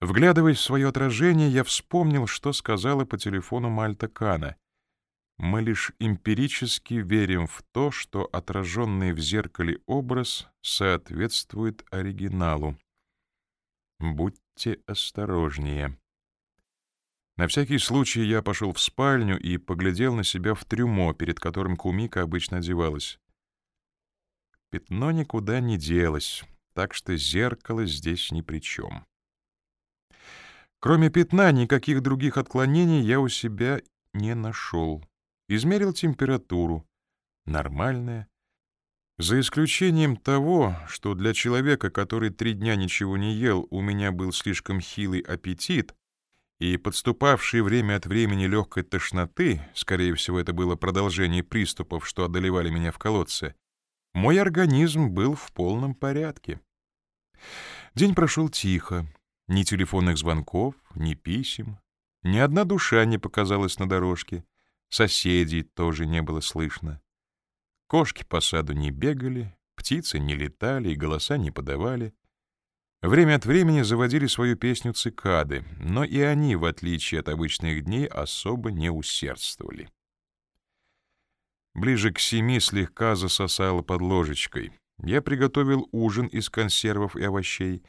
Вглядываясь в свое отражение, я вспомнил, что сказала по телефону Мальта Кана. Мы лишь эмпирически верим в то, что отраженный в зеркале образ соответствует оригиналу. Будьте осторожнее. На всякий случай я пошел в спальню и поглядел на себя в трюмо, перед которым Кумика обычно одевалась. Пятно никуда не делось, так что зеркало здесь ни при чем. Кроме пятна, никаких других отклонений я у себя не нашел. Измерил температуру. Нормальная. За исключением того, что для человека, который три дня ничего не ел, у меня был слишком хилый аппетит, и подступавшее время от времени легкой тошноты, скорее всего, это было продолжение приступов, что одолевали меня в колодце, мой организм был в полном порядке. День прошел тихо. Ни телефонных звонков, ни писем. Ни одна душа не показалась на дорожке. Соседей тоже не было слышно. Кошки по саду не бегали, птицы не летали и голоса не подавали. Время от времени заводили свою песню цикады, но и они, в отличие от обычных дней, особо не усердствовали. Ближе к семи слегка засосало под ложечкой. Я приготовил ужин из консервов и овощей,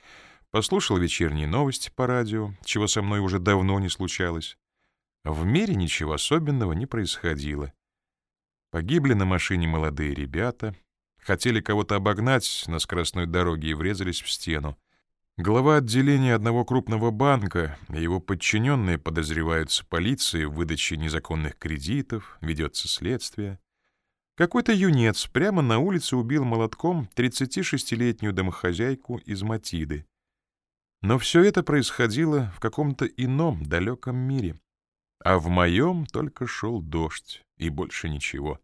послушал вечерние новости по радио, чего со мной уже давно не случалось. В мире ничего особенного не происходило. Погибли на машине молодые ребята, хотели кого-то обогнать на скоростной дороге и врезались в стену. Глава отделения одного крупного банка и его подчиненные подозреваются полицией в выдаче незаконных кредитов, ведется следствие. Какой-то юнец прямо на улице убил молотком 36-летнюю домохозяйку из Матиды. Но все это происходило в каком-то ином далеком мире. А в моем только шел дождь, и больше ничего.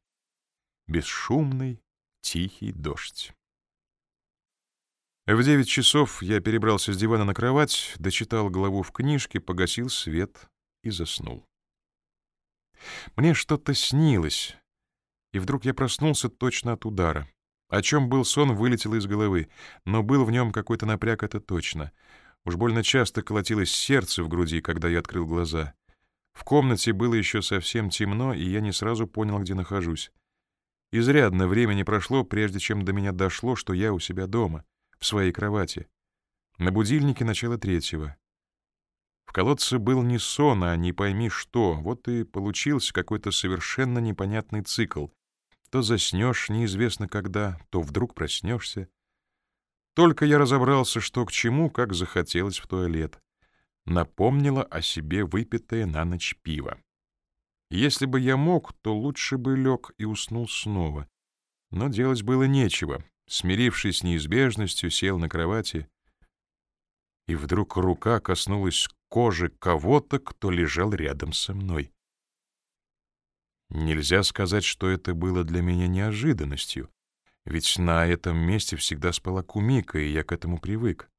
Бесшумный, тихий дождь. В девять часов я перебрался с дивана на кровать, дочитал главу в книжке, погасил свет и заснул. Мне что-то снилось, и вдруг я проснулся точно от удара. О чем был сон, вылетело из головы, но был в нем какой-то напряг, это точно. Уж больно часто колотилось сердце в груди, когда я открыл глаза. В комнате было еще совсем темно, и я не сразу понял, где нахожусь. Изрядно времени прошло, прежде чем до меня дошло, что я у себя дома, в своей кровати. На будильнике начало третьего. В колодце был не сон, а не пойми что, вот и получился какой-то совершенно непонятный цикл. То заснешь неизвестно когда, то вдруг проснешься. Только я разобрался, что к чему, как захотелось в туалет напомнило о себе выпитое на ночь пиво. Если бы я мог, то лучше бы лег и уснул снова. Но делать было нечего. Смирившись с неизбежностью, сел на кровати, и вдруг рука коснулась кожи кого-то, кто лежал рядом со мной. Нельзя сказать, что это было для меня неожиданностью, ведь на этом месте всегда спала Кумика, и я к этому привык.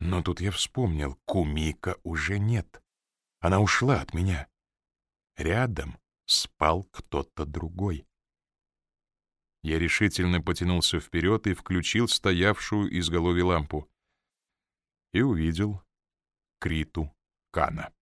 Но тут я вспомнил, Кумика уже нет. Она ушла от меня. Рядом спал кто-то другой. Я решительно потянулся вперед и включил стоявшую изголовье лампу. И увидел Криту Кана.